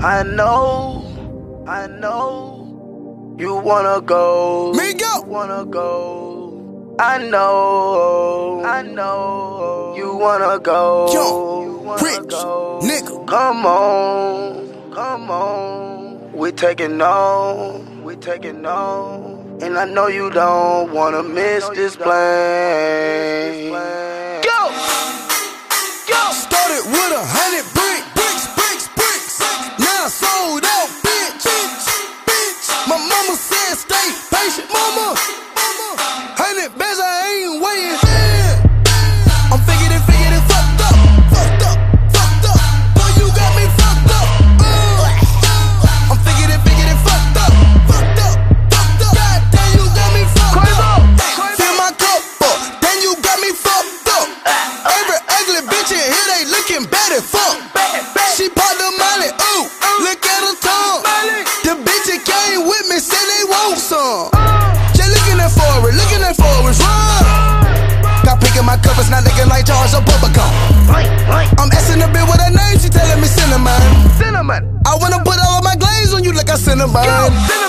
I know, I know, you wanna go. Me go. Wanna go. I know, I know, you wanna go. Yo, you wanna rich go. nigga. Come on, come on. We taking on, we taking on. And I know you don't wanna miss this plane. In they looking bad as fuck. She popped the molly, ooh, look at her tongue. The bitch that came with me said they want some. Just looking at forward, looking at forwards, run. Got picking my covers, not looking like Charles or Bubblegum. I'm asking a bit with her name, she telling me cinnamon. Cinnamon! I wanna put all of my glaze on you like a cinnamon. Go! Cinnamon!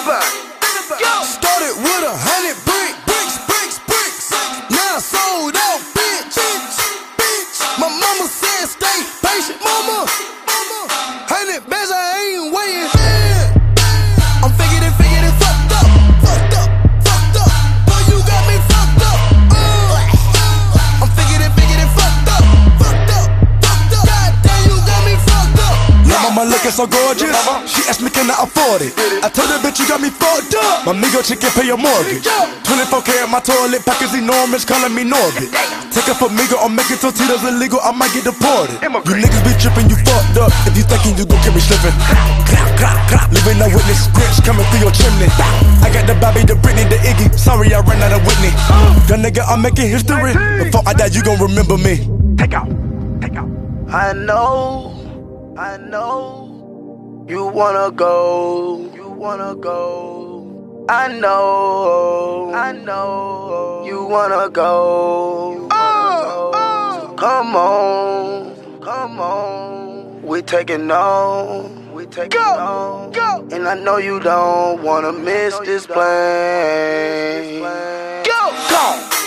Looking so gorgeous. She asked me, can I afford it? I told her, bitch, you got me fucked up. My nigga chicken pay your mortgage. 24 karat, my toilet pack is enormous, calling me Norbit. Take her for Migo, I'm making tortillas illegal, I might get deported. You niggas be tripping, you fucked up. If you thinking you gon' get me slipping. Living a witness, bitch coming through your chimney. I got the Bobby, the Britney, the Iggy. Sorry, I ran out of Whitney. Young nigga, I'm making history. Before I die, you gon' remember me. Take out, take out. I know, I know, you wanna go, you wanna go. I know, I know, you wanna go. Oh, So oh. come on, come on, we taking on, we taking on. Go, And I know you don't wanna miss this plane. Go, go, go, go.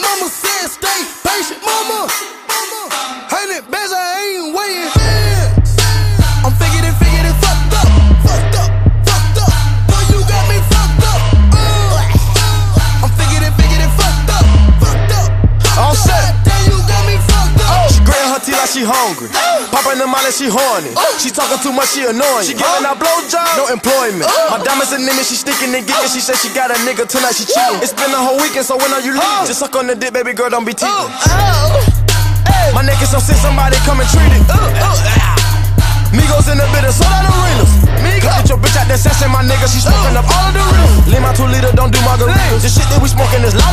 Mama said stay patient, mama. Hundred bands, I ain't she hungry. Popping the molly, she horny. She talking too much, she annoying. She giving out blowjobs, no employment. My diamonds and niggas, she sticking and getting. She said she got a nigga tonight, she cheating. It's been a whole weekend, so when are you leaving? Just suck on the dick, baby girl, don't be teasing. Oh, my nigga so sick, somebody come and treat it. Migos in the building, sold out arenas. Get your bitch out that session, my nigga, she smoking up all of the real. Lean my two liter, don't do margaritas. This shit that we smoking is speakers.